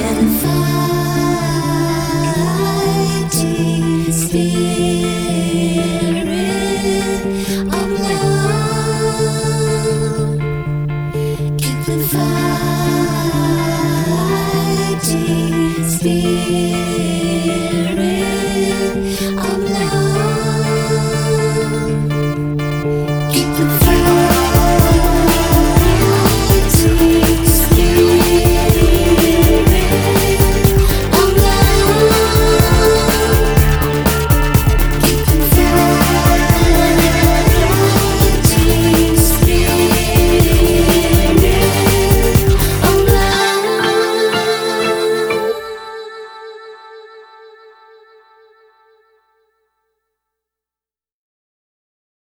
heaven.